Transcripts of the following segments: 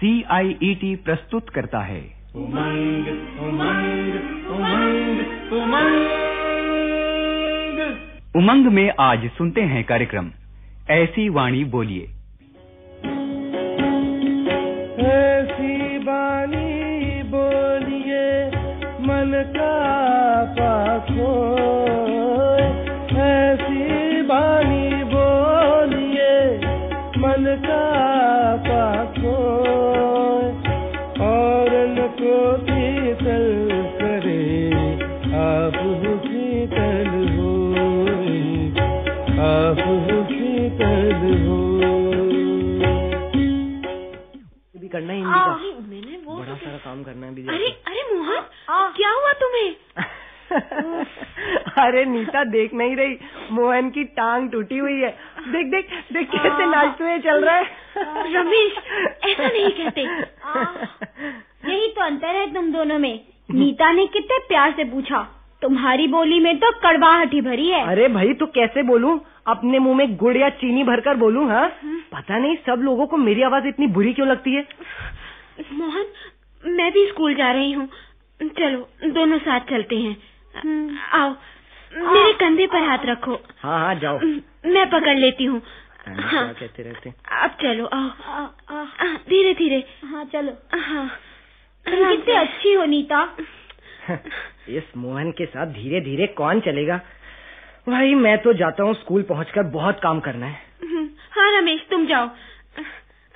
C I E T प्रस्तुत करता है। उमंग। उमंग में आज सुनते हैं कार्यक्रम। ऐसी वाणी बोलिए। ऐसी वाणी बोलिए, मन का पाखो भी करना है हिंदी का मैंने वो बड़ा सारा काम करना है अरे अरे मोहन क्या हुआ तुम्हें? अरे नीता देख नहीं रही। मोहन की टांग टूटी हुई है। देख देख देख कैसे नाचते हुए चल रहा है। रमेश ऐसा नहीं कहते। यही तो अंतर है तुम दोनों में। नीता ने कितने प्यार से पूछा। तुम्हारी बोली में तो कड़वाहट ही भरी है। अरे भाई तो कैसे बोलूँ? अपने मुँह में गुड़ या चीनी भरकर बोलूँ हाँ? पता नहीं सब लोगों को मेरी आवाज़ इतनी बुरी क्यों लगती है? मोहन मैं भी स्कूल जा रही हूँ। चलो दोनों साथ चलते हैं। आओ मेरे कंधे पर हाथ रखो। हाँ हाँ जाओ। मैं पकड़ लेती हूँ। क्या हाँ। कहते रहते अब चलो आओ। धीरे धीरे। हाँ चलो। हाँ। तुम कितनी अच्छी हो नीता। इस मोहन के साथ धीरे धीरे कौन चलेगा? भाई मैं तो जाता हूँ स्कूल पहुँच कर बहुत काम करना है। हम्म, हाँ रमेश तुम जाओ।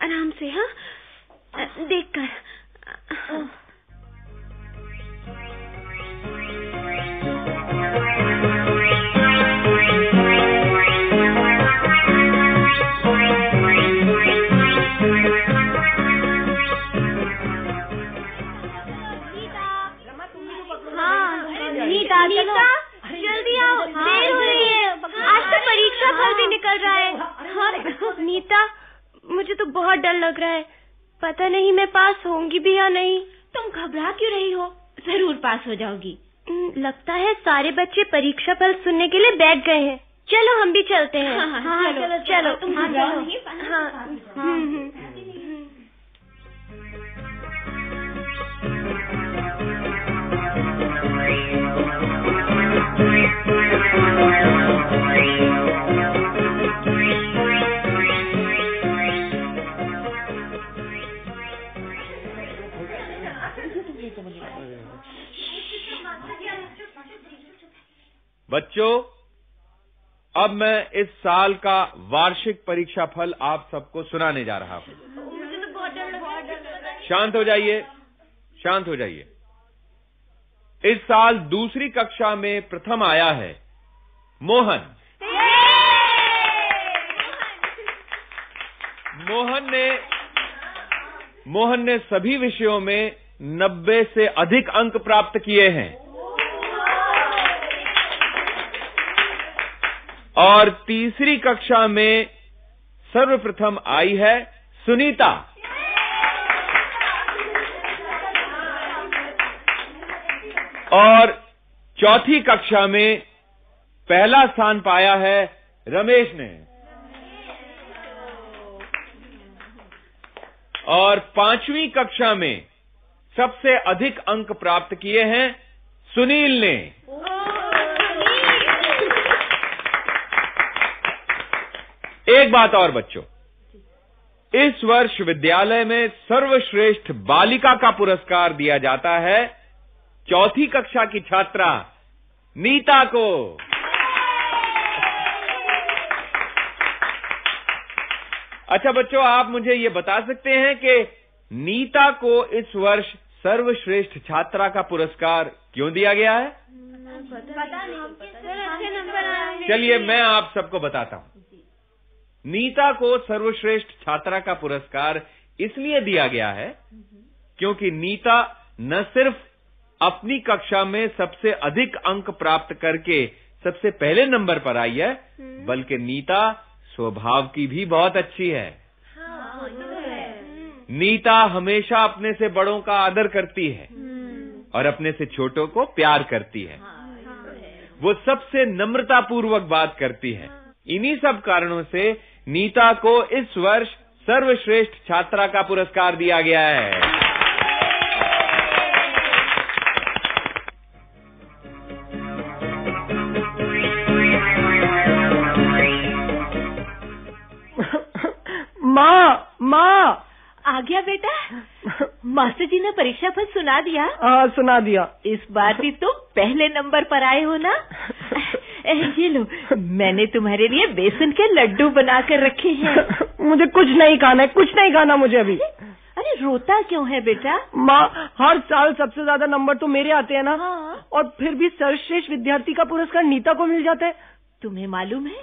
आराम से हाँ? देख कर हाँ नीता मुझे तो बहुत डर लग रहा है। पता नहीं मैं पास होंगी भी या नहीं। तुम घबरा क्यों रही हो? ज़रूर पास हो जाओगी। लगता है सारे बच्चे परीक्षा फल सुनने के लिए बैठ गए हैं। चलो हम भी चलते हैं। हाँ, हाँ, चलो, चलो तुम हाँ, जाओ। चलो। हाँ। हम्म, हम्म। बच्चों, अब मैं इस साल का वार्षिक परीक्षा फल आप सबको सुनाने जा रहा हूँ। शांत हो जाइए, शांत हो जाइए। इस साल दूसरी कक्षा में प्रथम आया है, मोहन। मोहन ने मोहन ने सभी विषयों में नब्बे से अधिक अंक प्राप्त किए हैं। और तीसरी कक्षा में सर्वप्रथम आई है सुनीता। और चौथी कक्षा में पहला स्थान पाया है रमेश ने। और पांचवी कक्षा में सबसे अधिक अंक प्राप्त किए हैं सुनील ने। एक बात और बच्चों। इस वर्ष विद्यालय में सर्वश्रेष्ठ बालिका का पुरस्कार दिया जाता है। चौथी कक्षा की छात्रा नीता को। अच्छा बच्चों आप मुझे ये बता सकते हैं कि नीता को इस वर्ष सर्वश्रेष्ठ छात्रा का पुरस्कार क्यों दिया गया है? अच्छे चलिए मैं आप सबको बताता हूँ। नीता को सर्वश्रेष्ठ छात्रा का पुरस्कार इसलिए दिया गया है क्योंकि नीता न सिर्फ़ अपनी कक्षा में सबसे अधिक अंक प्राप्त करके सबसे पहले नंबर पर आई है बल्कि नीता स्वभाव की भी बहुत अच्छी है। नीता हमेशा अपने से बड़ों का आदर करती है और अपने से छोटों को प्यार करती है। वो सबसे नम्रता पूर्वक बात करती है। इन्हीं सब कारणों से नीता को इस वर्ष सर्वश्रेष्ठ छात्रा का पुरस्कार दिया गया है। माँ माँ। आ गया बेटा। मास्टर जी ने परीक्षा फल सुना दिया। हाँ सुना दिया। इस बार भी तुम पहले नंबर पर आए हो ना। ये लो मैंने तुम्हारे लिए बेसन के लड्डू बनाकर रखे हैं। मुझे कुछ नहीं खाना है कुछ नहीं खाना मुझे अभी। अरे रोता क्यों है बेटा? माँ हर साल सबसे ज़्यादा नंबर तो मेरे आते हैं ना। हाँ। और फिर भी सर्वश्रेष्ठ विद्यार्थी का पुरस्कार नीता को मिल जाता है। तुम्हें मालूम है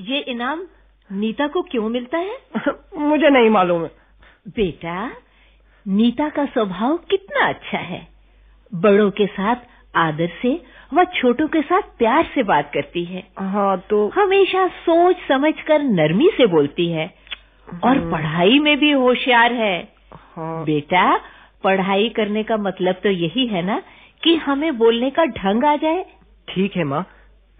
ये इनाम नीता को क्यों मिलता है? मुझे नहीं मालूम है। बेटा नीता का स्वभाव कितना अच्छा है। बड़ों के साथ आदर से व छोटों के साथ प्यार से बात करती है। हाँ तो हमेशा सोच समझकर नरमी से बोलती है। और पढ़ाई में भी होशियार है। हाँ। बेटा पढ़ाई करने का मतलब तो यही है ना कि हमें बोलने का ढंग आ जाए। ठीक है माँ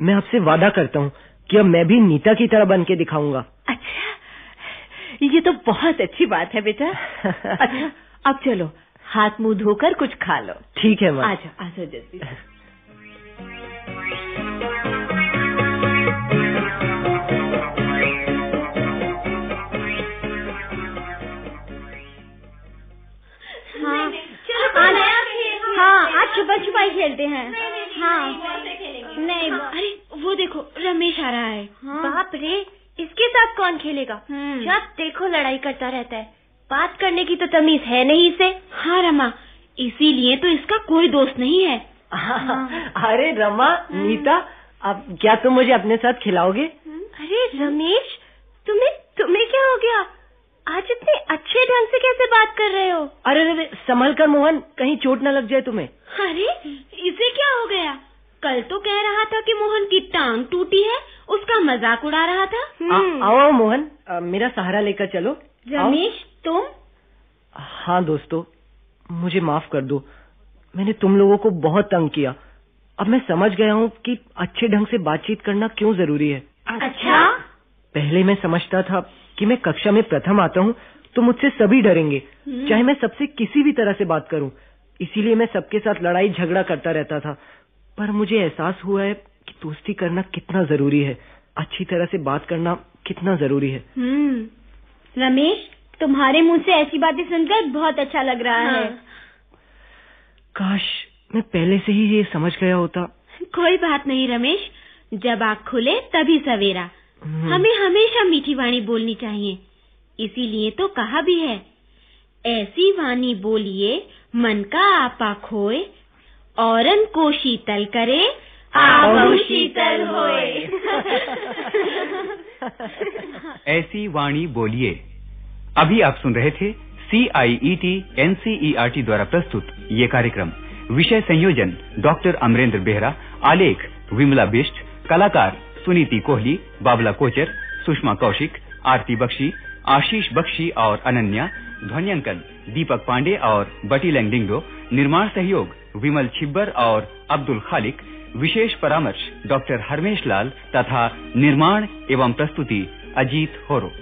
मैं आपसे वादा करता हूँ कि अब मैं भी नीता की तरह बन के दिखाऊँगा। अच्छा ये तो बहुत अच्छी बात है बेटा। अच्छा अब चलो हाथ मुँह धोकर कुछ खा लो। ठीक है माँ। आजा आजा जल्दी। हाँ आज हाँ छुपा छुपाई खेलते हैं। हाँ नहीं अरे वो देखो रमेश आ रहा है। हाँ। बाप रे इसके साथ कौन खेलेगा? हम्म। जब देखो लड़ाई करता रहता है। बात करने की तो तमीज है नहीं इसे। हाँ रमा। इसीलिए तो इसका कोई दोस्त नहीं है। अरे रमा नीता अब क्या तुम मुझे अपने साथ खिलाओगे? अरे रमेश तुम्हें तुम्हें क्या हो गया? आज इतने अच्छे ढंग से कैसे बात कर रहे हो? अरे अरे, अरे संभल कर मोहन कहीं चोट न लग जाए तुम्हें। अरे इसे क्या हो गया? कल तो कह रहा था कि मोहन की टांग टूटी है उसका मज़ाक उड़ा रहा था। आ, आओ मोहन आ, मेरा सहारा लेकर चलो। रमेश तुम? हाँ दोस्तों मुझे माफ़ कर दो। मैंने तुम लोगों को बहुत तंग किया। अब मैं समझ गया हूँ कि अच्छे ढंग से बातचीत करना क्यों ज़रूरी है। अच्छा? पहले मैं समझता था कि मैं कक्षा में प्रथम आता हूँ तो मुझसे सभी डरेंगे। चाहे मैं सबसे किसी भी तरह से बात करूँ। इसीलिए मैं सबके साथ लड़ाई झगड़ा करता रहता था। पर मुझे एहसास हुआ है कि दोस्ती करना कितना ज़रूरी है। अच्छी तरह से बात करना कितना ज़रूरी है। हम्म। रमेश? तुम्हारे मुँह से ऐसी बातें सुनकर बहुत अच्छा लग रहा है। काश मैं पहले से ही ये समझ गया होता। कोई बात नहीं रमेश। जब आँख खुले तभी सवेरा। हम्म। हमें हमेशा मीठी वाणी बोलनी चाहिए। इसीलिए तो कहा भी है ऐसी वाणी बोलिए मन का आपा खोए औरन को शीतल करे शीतल होए। ऐसी वाणी बोलिए। अभी आप सुन रहे थे C I E T N C E R T द्वारा प्रस्तुत ये कार्यक्रम। विषय संयोजन, डॉक्टर अमरेंद्र बेहरा, आलेख, विमला बिष्ट, कलाकार सुनीति कोहली, बाबला कोचर, सुषमा कौशिक, आरती बख्शी, आशीष बख्शी और अनन्या, ध्वनियांकन, दीपक पांडे और बटी लैंगडिंगो निर्माण सहयोग, विमल छिब्बर और अब्दुल खालिक, विशेष परामर्श डॉक्टर हरमेश लाल तथा निर्माण एवं प्रस्तुति अजीत होरो।